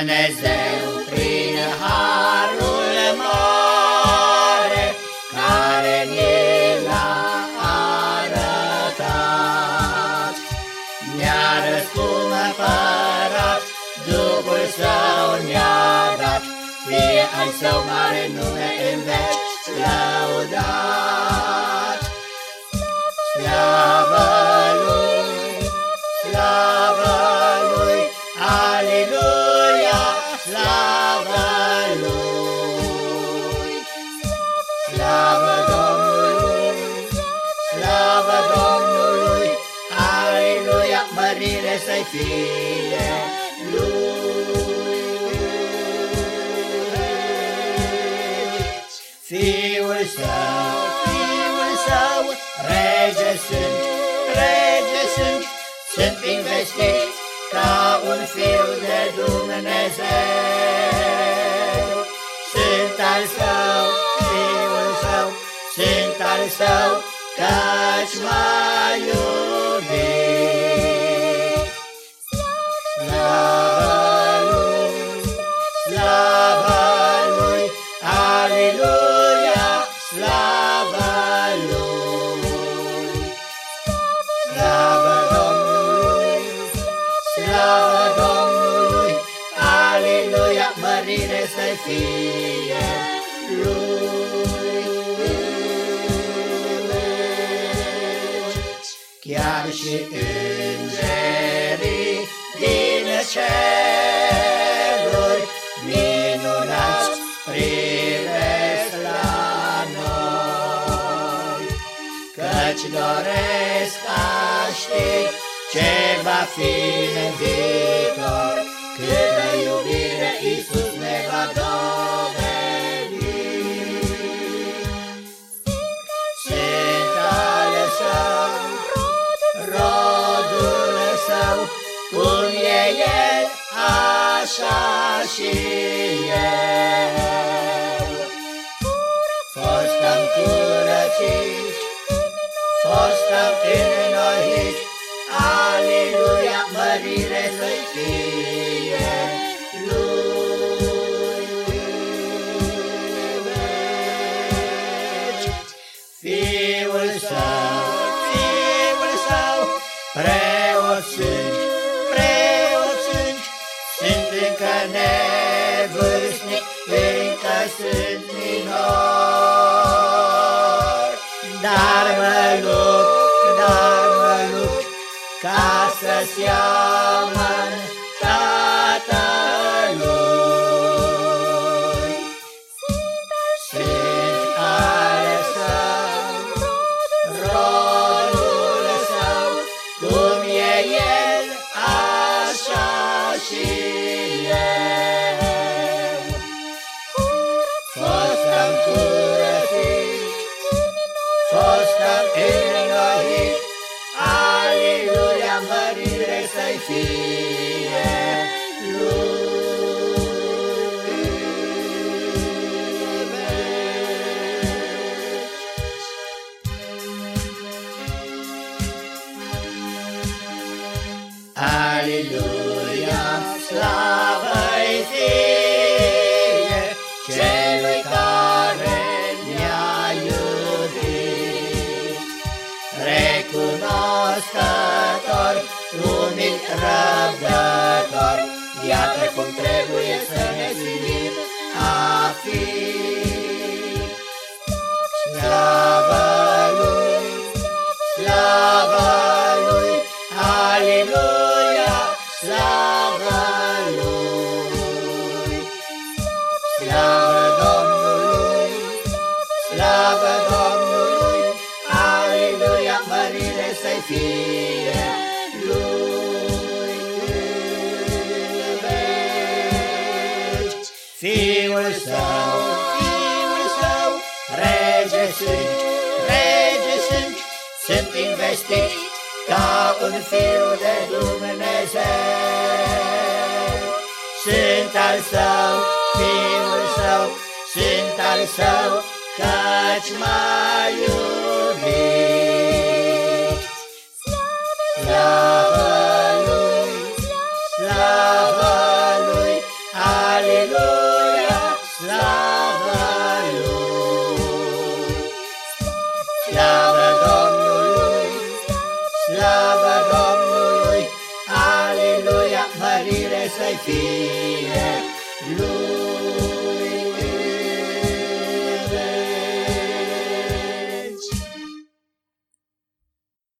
Dumnezeu prin harul mare care ni l-a arătat. Ne-a răscumpărat, Duhul Său ne-a dat, fie al Său mare nume în veci lăudat. Slavă Domnului, slavă Domnului, Aleluia, mărire să-i fie Lui. Fiul Său, Fiul Său, rege sunt, rege sunt, sunt investit ca un fiu de Dumnezeu. Sunt al Său, Fiul Său, sunt al Său, căci m-a iubit. Slavă Lui, slavă Lui, Aleluia, slavă Lui. Slavă Domnului, slavă Domnului, Aleluia, mărire să fie Chiar și îngerii din ceruri minunați privesc la noi, Căci doresc a ști ce va fi în viitor, El, așa și eu. Sunt minor. Dar mă lupt, dar mă lupt, ca să seamăn Tatălui. Sunt al Său, rodul Său, cum e El, Aleluia, slavă-i fie celui care ne-a iubit. Recunoscător, umil răbdător, iată cum trebuie să ne silim Fiul Său, Fiul Său, rege sunt, rege sunt, sunt investit ca un fiu de Dumnezeu. Sunt al Său, Fiul Său, sunt al Său, căci m-a iubit. I feel.